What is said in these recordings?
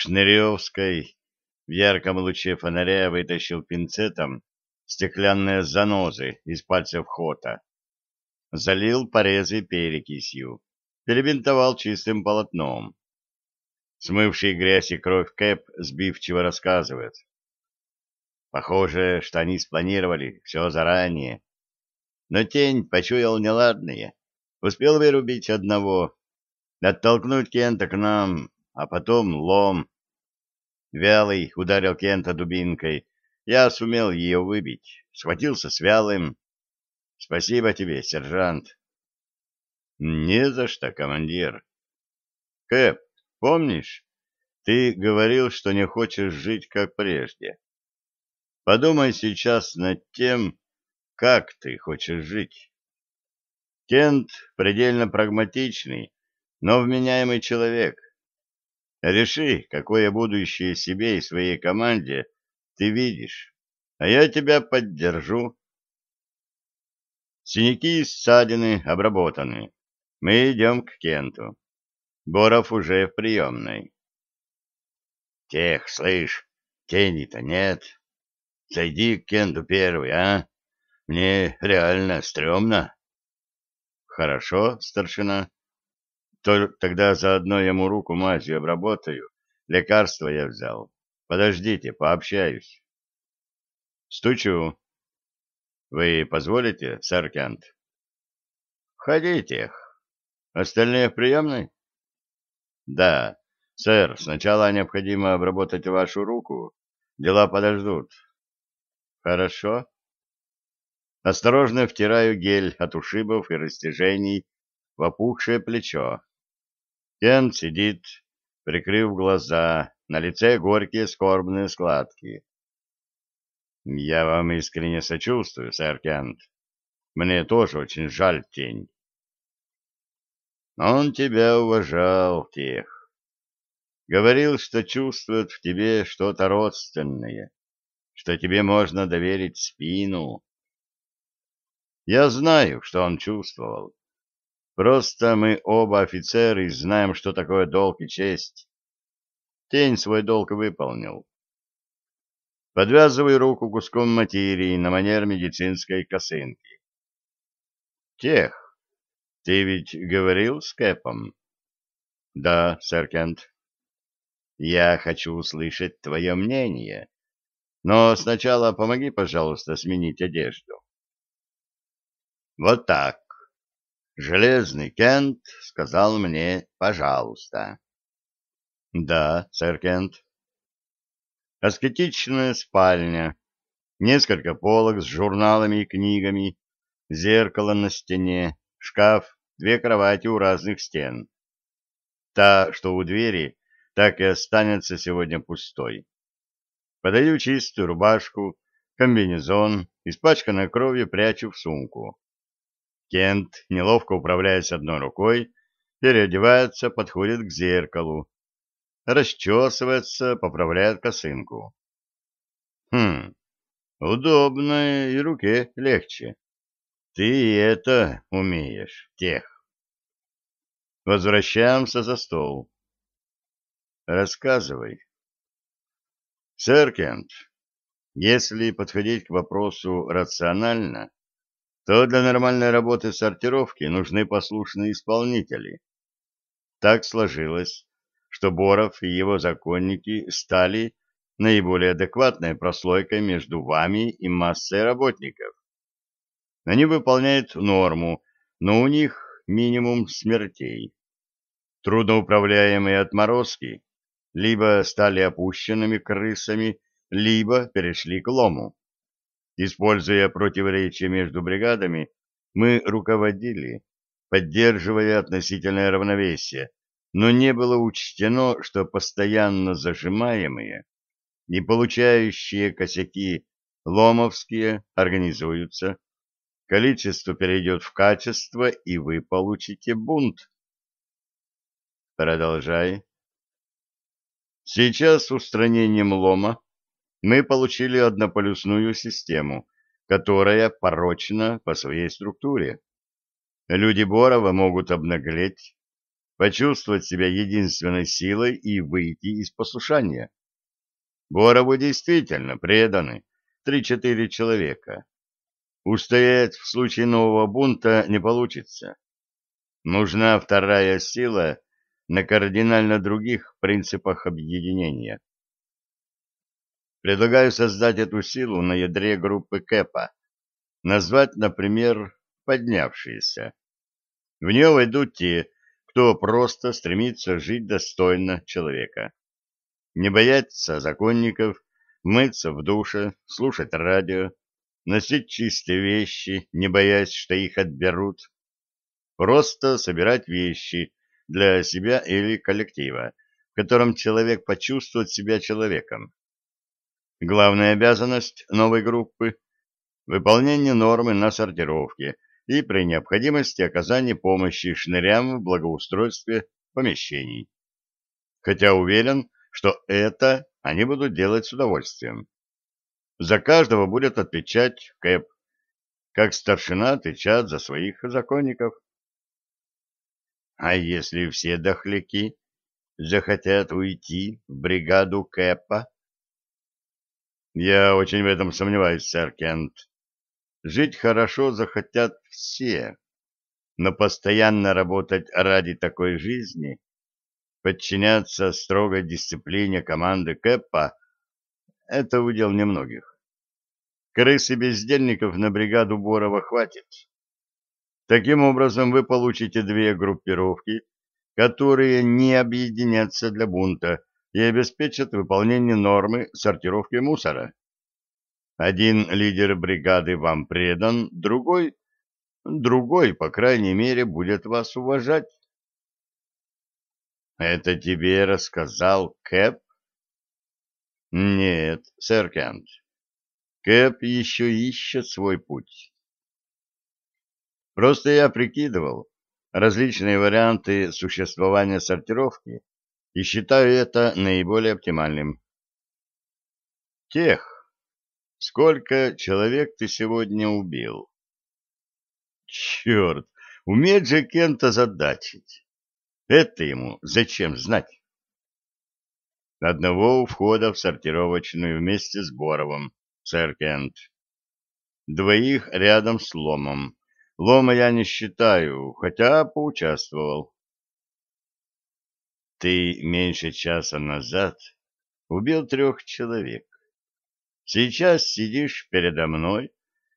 Шныревской в ярком луче фонаря вытащил пинцетом стеклянные занозы из пальцев хота. Залил порезы перекисью, перебинтовал чистым полотном. Смывший грязь и кровь Кэп сбивчиво рассказывает. Похоже, что они спланировали все заранее. Но тень почуял неладное. Успел вырубить одного, оттолкнуть Кента к нам, а потом лом. Вялый ударил Кента дубинкой. Я сумел ее выбить. Схватился с вялым. Спасибо тебе, сержант. Не за что, командир. Кэп, помнишь, ты говорил, что не хочешь жить как прежде. Подумай сейчас над тем, как ты хочешь жить. Кент предельно прагматичный, но вменяемый человек. Реши, какое будущее себе и своей команде ты видишь, а я тебя поддержу. Синяки и ссадины обработаны. Мы идем к Кенту. Боров уже в приемной. Тех, слышь, тени-то нет. Зайди к Кенту первый, а? Мне реально стрёмно. Хорошо, старшина. То тогда заодно ему руку мазью обработаю. Лекарство я взял. Подождите, пообщаюсь. Стучу. Вы позволите, сэр саркент? Входите. Остальные в приемной? Да. Сэр, сначала необходимо обработать вашу руку. Дела подождут. Хорошо. Осторожно втираю гель от ушибов и растяжений в опухшее плечо. Кен сидит, прикрыв глаза, на лице горькие скорбные складки. «Я вам искренне сочувствую, сэр Кент. Мне тоже очень жаль тень». «Он тебя уважал, тех. Говорил, что чувствует в тебе что-то родственное, что тебе можно доверить спину». Я знаю, что он чувствовал. Просто мы оба офицеры и знаем, что такое долг и честь. Тень свой долг выполнил. Подвязываю руку куском материи на манер медицинской косынки. Тех, ты ведь говорил с Кэпом? Да, сэр Кент. Я хочу услышать твое мнение. Но сначала помоги, пожалуйста, сменить одежду. Вот так. Железный Кент сказал мне «пожалуйста». Да, сэр Кент. Аскетичная спальня, несколько полок с журналами и книгами, зеркало на стене, шкаф, две кровати у разных стен. Та, что у двери, так и останется сегодня пустой. Подаю чистую рубашку, комбинезон, испачканную кровью прячу в сумку. Кент, неловко управляясь одной рукой, переодевается, подходит к зеркалу, расчесывается, поправляет косынку. Хм, удобно и руке легче. Ты это умеешь, тех. Возвращаемся за стол. Рассказывай. Сэр Кент, если подходить к вопросу рационально, то для нормальной работы сортировки нужны послушные исполнители. Так сложилось, что Боров и его законники стали наиболее адекватной прослойкой между вами и массой работников. Они выполняют норму, но у них минимум смертей. Трудноуправляемые отморозки либо стали опущенными крысами, либо перешли к лому. Используя противоречия между бригадами, мы руководили, поддерживая относительное равновесие, но не было учтено, что постоянно зажимаемые и получающие косяки ломовские организуются, количество перейдет в качество, и вы получите бунт. Продолжай. Сейчас устранением лома мы получили однополюсную систему, которая порочна по своей структуре. Люди Борова могут обнаглеть, почувствовать себя единственной силой и выйти из послушания. Борову действительно преданы 3-4 человека. Устоять в случае нового бунта не получится. Нужна вторая сила на кардинально других принципах объединения. Предлагаю создать эту силу на ядре группы КЭПа. Назвать, например, поднявшиеся. В нее войдут те, кто просто стремится жить достойно человека. Не бояться законников, мыться в душе, слушать радио, носить чистые вещи, не боясь, что их отберут. Просто собирать вещи для себя или коллектива, в котором человек почувствует себя человеком, Главная обязанность новой группы – выполнение нормы на сортировке и при необходимости оказание помощи шнырям в благоустройстве помещений. Хотя уверен, что это они будут делать с удовольствием. За каждого будет отвечать КЭП, как старшина отвечает за своих законников. А если все дохляки захотят уйти в бригаду Кэпа? Я очень в этом сомневаюсь, сэр Кент. Жить хорошо захотят все, но постоянно работать ради такой жизни, подчиняться строгой дисциплине команды Кэппа — это удел немногих. Крысы бездельников на бригаду Борова хватит. Таким образом, вы получите две группировки, которые не объединятся для бунта, и обеспечат выполнение нормы сортировки мусора. Один лидер бригады вам предан, другой, другой, по крайней мере, будет вас уважать. Это тебе рассказал Кэп? Нет, сэр Кент. Кэп еще ищет свой путь. Просто я прикидывал различные варианты существования сортировки и считаю это наиболее оптимальным. Тех, сколько человек ты сегодня убил? Черт, умеет же Кента задачить. Это ему зачем знать? Одного у входа в сортировочную вместе с Боровым, сэр Кент. Двоих рядом с Ломом. Лома я не считаю, хотя поучаствовал. Ты меньше часа назад убил трех человек. Сейчас сидишь передо мной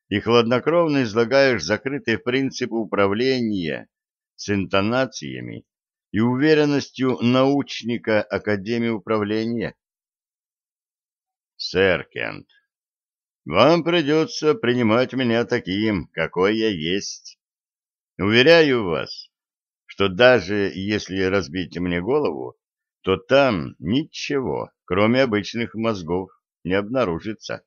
и хладнокровно излагаешь закрытые принципы управления с интонациями и уверенностью научника Академии управления. Сэр Кент, вам придется принимать меня таким, какой я есть. Уверяю вас, что даже если разбить мне голову, то там ничего, кроме обычных мозгов, не обнаружится.